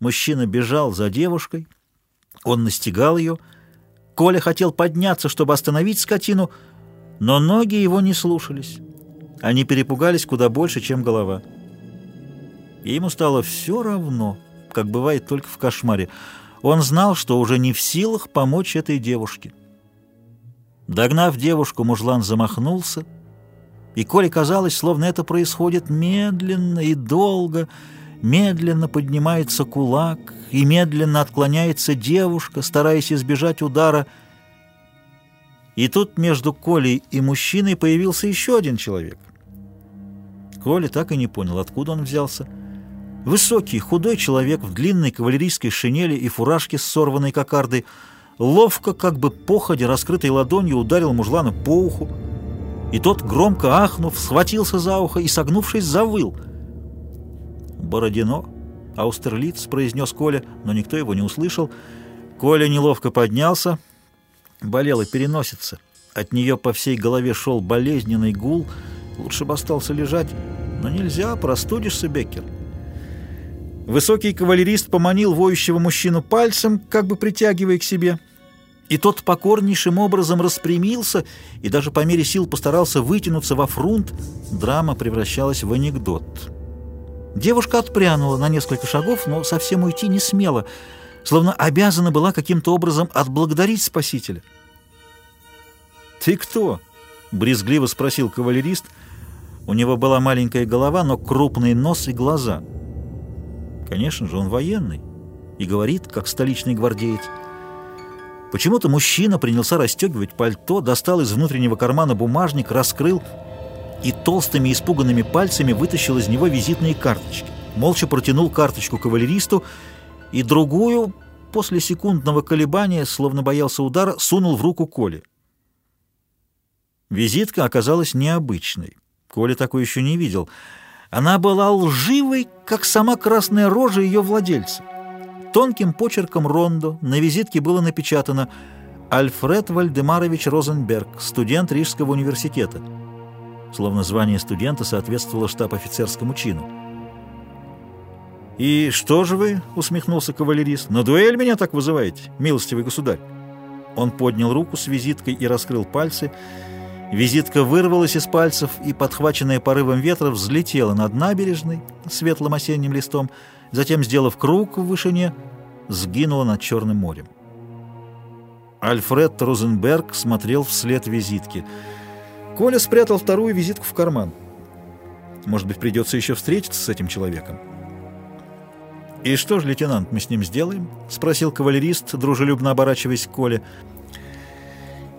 Мужчина бежал за девушкой, он настигал ее. Коля хотел подняться, чтобы остановить скотину, но ноги его не слушались. Они перепугались куда больше, чем голова. И ему стало все равно, как бывает только в кошмаре. Он знал, что уже не в силах помочь этой девушке. Догнав девушку, мужлан замахнулся, и Коле казалось, словно это происходит медленно и долго, медленно поднимается кулак, и медленно отклоняется девушка, стараясь избежать удара. И тут между Колей и мужчиной появился еще один человек. Коля так и не понял, откуда он взялся. Высокий, худой человек в длинной кавалерийской шинели и фуражке с сорванной кокардой ловко, как бы походя, раскрытой ладонью ударил мужлана по уху, и тот, громко ахнув, схватился за ухо и, согнувшись, завыл. «Бородино!» — Аустерлиц произнес Коля, но никто его не услышал. Коля неловко поднялся, болела переносица. От нее по всей голове шел болезненный гул. Лучше бы остался лежать, но нельзя, простудишься, Беккер. Высокий кавалерист поманил воющего мужчину пальцем, как бы притягивая к себе — и тот покорнейшим образом распрямился и даже по мере сил постарался вытянуться во фрунт. Драма превращалась в анекдот. Девушка отпрянула на несколько шагов, но совсем уйти не смела, словно обязана была каким-то образом отблагодарить спасителя. «Ты кто?» — брезгливо спросил кавалерист. У него была маленькая голова, но крупный нос и глаза. Конечно же, он военный и говорит, как столичный гвардеец — Почему-то мужчина принялся расстегивать пальто, достал из внутреннего кармана бумажник, раскрыл и толстыми испуганными пальцами вытащил из него визитные карточки. Молча протянул карточку кавалеристу и другую, после секундного колебания, словно боялся удара, сунул в руку Коле. Визитка оказалась необычной. Коля такой еще не видел. Она была лживой, как сама красная рожа ее владельца. Тонким почерком рондо на визитке было напечатано «Альфред Вальдемарович Розенберг, студент Рижского университета». Словно звание студента соответствовало штаб-офицерскому чину. «И что же вы?» — усмехнулся кавалерист. «На дуэль меня так вызываете, милостивый государь?» Он поднял руку с визиткой и раскрыл пальцы. Визитка вырвалась из пальцев и, подхваченная порывом ветра, взлетела над набережной светлым осенним листом, затем, сделав круг в вышине, сгинула над Черным морем. Альфред Розенберг смотрел вслед визитки. Коля спрятал вторую визитку в карман. Может быть, придется еще встретиться с этим человеком. «И что же, лейтенант, мы с ним сделаем?» — спросил кавалерист, дружелюбно оборачиваясь к Коле.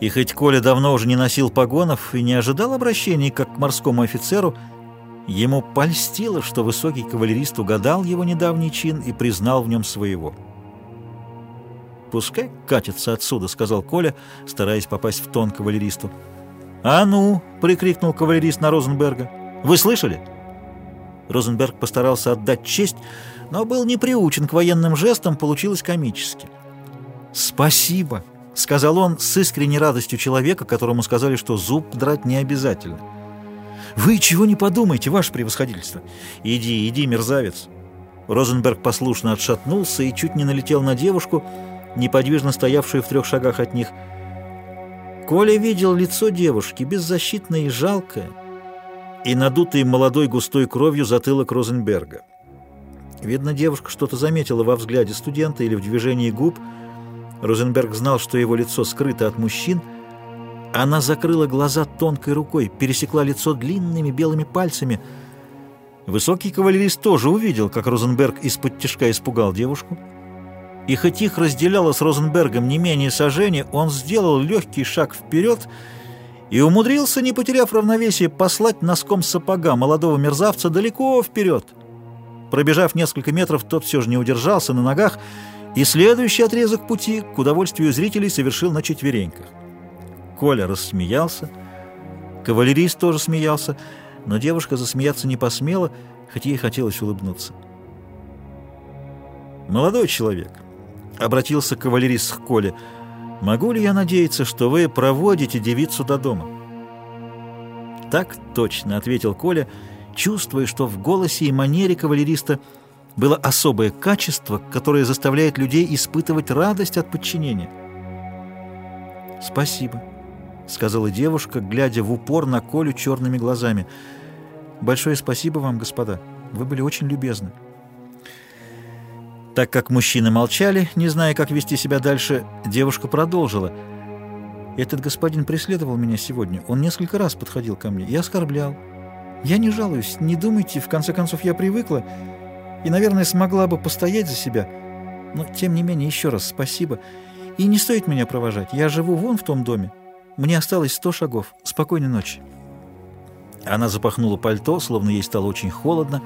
И хоть Коля давно уже не носил погонов и не ожидал обращений как к морскому офицеру, Ему польстило, что высокий кавалерист угадал его недавний чин и признал в нем своего. «Пускай катится отсюда», — сказал Коля, стараясь попасть в тон кавалеристу. «А ну!» — прикрикнул кавалерист на Розенберга. «Вы слышали?» Розенберг постарался отдать честь, но был не приучен к военным жестам, получилось комически. «Спасибо!» — сказал он с искренней радостью человека, которому сказали, что зуб драть не обязательно. «Вы чего не подумайте, ваше превосходительство!» «Иди, иди, мерзавец!» Розенберг послушно отшатнулся и чуть не налетел на девушку, неподвижно стоявшую в трех шагах от них. Коля видел лицо девушки, беззащитное и жалкое, и надутый молодой густой кровью затылок Розенберга. Видно, девушка что-то заметила во взгляде студента или в движении губ. Розенберг знал, что его лицо скрыто от мужчин — она закрыла глаза тонкой рукой, пересекла лицо длинными белыми пальцами. Высокий кавалерист тоже увидел, как Розенберг из-под тяжка испугал девушку. И хоть их разделяло с Розенбергом не менее сожжения, он сделал легкий шаг вперед и умудрился, не потеряв равновесие, послать носком сапога молодого мерзавца далеко вперед. Пробежав несколько метров, тот все же не удержался на ногах, и следующий отрезок пути, к удовольствию зрителей, совершил на четвереньках. Коля рассмеялся. Кавалерист тоже смеялся, но девушка засмеяться не посмела, хоть ей хотелось улыбнуться. «Молодой человек», — обратился кавалерист к Коле, — «могу ли я надеяться, что вы проводите девицу до дома?» «Так точно», — ответил Коля, чувствуя, что в голосе и манере кавалериста было особое качество, которое заставляет людей испытывать радость от подчинения. «Спасибо», — сказала девушка, глядя в упор на Колю черными глазами. «Большое спасибо вам, господа. Вы были очень любезны». Так как мужчины молчали, не зная, как вести себя дальше, девушка продолжила. «Этот господин преследовал меня сегодня. Он несколько раз подходил ко мне и оскорблял. Я не жалуюсь, не думайте, в конце концов я привыкла и, наверное, смогла бы постоять за себя. Но, тем не менее, еще раз спасибо. И не стоит меня провожать. Я живу вон в том доме. Мне осталось сто шагов. Спокойной ночи». Она запахнула пальто, словно ей стало очень холодно,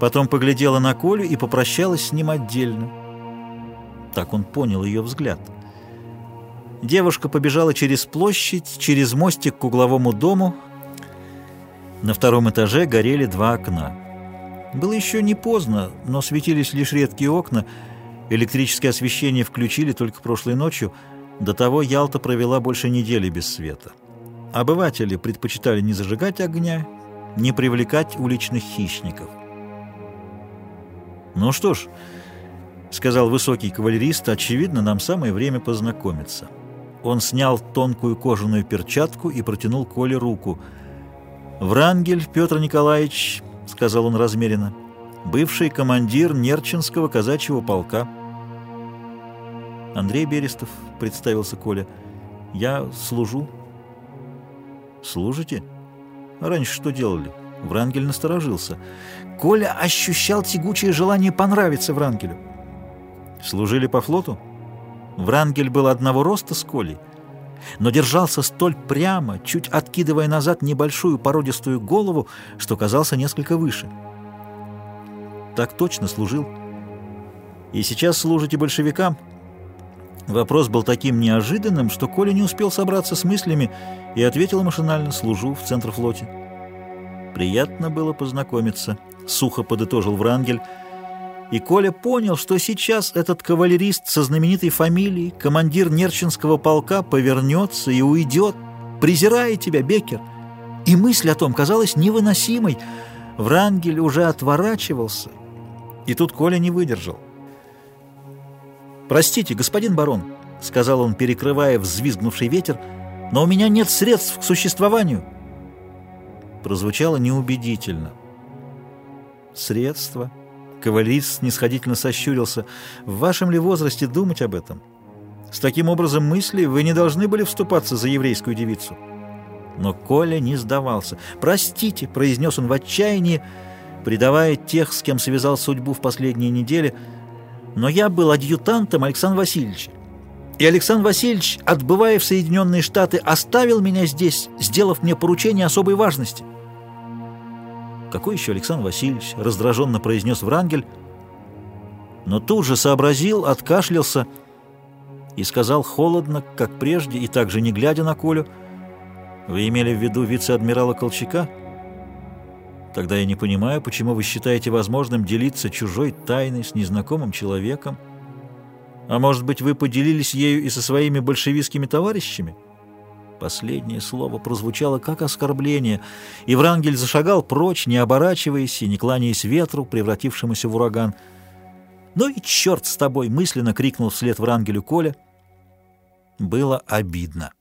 Потом поглядела на Колю и попрощалась с ним отдельно. Так он понял ее взгляд. Девушка побежала через площадь, через мостик к угловому дому. На втором этаже горели два окна. Было еще не поздно, но светились лишь редкие окна. Электрическое освещение включили только прошлой ночью. До того Ялта провела больше недели без света. Обыватели предпочитали не зажигать огня, не привлекать уличных хищников. «Ну что ж», — сказал высокий кавалерист, — «очевидно, нам самое время познакомиться». Он снял тонкую кожаную перчатку и протянул Коле руку. «Врангель Петр Николаевич», — сказал он размеренно, — «бывший командир Нерчинского казачьего полка». «Андрей Берестов», — представился Коля, — «я служу». «Служите? А раньше что делали?» Врангель насторожился. Коля ощущал тягучее желание понравиться Врангелю. Служили по флоту? Врангель был одного роста с Колей, но держался столь прямо, чуть откидывая назад небольшую породистую голову, что казался несколько выше. Так точно служил. И сейчас служите большевикам? Вопрос был таким неожиданным, что Коля не успел собраться с мыслями и ответил машинально «служу в Центрфлоте». Приятно было познакомиться, сухо подытожил Врангель. И Коля понял, что сейчас этот кавалерист со знаменитой фамилией, командир Нерчинского полка, повернется и уйдет, презирая тебя, Бекер. И мысль о том казалась невыносимой. Врангель уже отворачивался, и тут Коля не выдержал. «Простите, господин барон», — сказал он, перекрывая взвизгнувший ветер, — «но у меня нет средств к существованию» прозвучало неубедительно. «Средства?» Кавалерист снисходительно сощурился. «В вашем ли возрасте думать об этом? С таким образом мысли вы не должны были вступаться за еврейскую девицу». Но Коля не сдавался. «Простите», — произнес он в отчаянии, предавая тех, с кем связал судьбу в последние недели, «но я был адъютантом Александра Васильевича. И Александр Васильевич, отбывая в Соединенные Штаты, оставил меня здесь, сделав мне поручение особой важности. «Какой еще Александр Васильевич?» — раздраженно произнес Врангель, но тут же сообразил, откашлялся и сказал холодно, как прежде, и также не глядя на Колю, «Вы имели в виду вице-адмирала Колчака? Тогда я не понимаю, почему вы считаете возможным делиться чужой тайной с незнакомым человеком. А может быть, вы поделились ею и со своими большевистскими товарищами?» Последнее слово прозвучало как оскорбление, и Врангель зашагал прочь, не оборачиваясь и не кланяясь ветру, превратившемуся в ураган. «Ну и черт с тобой!» — мысленно крикнул вслед Врангелю Коля. Было обидно.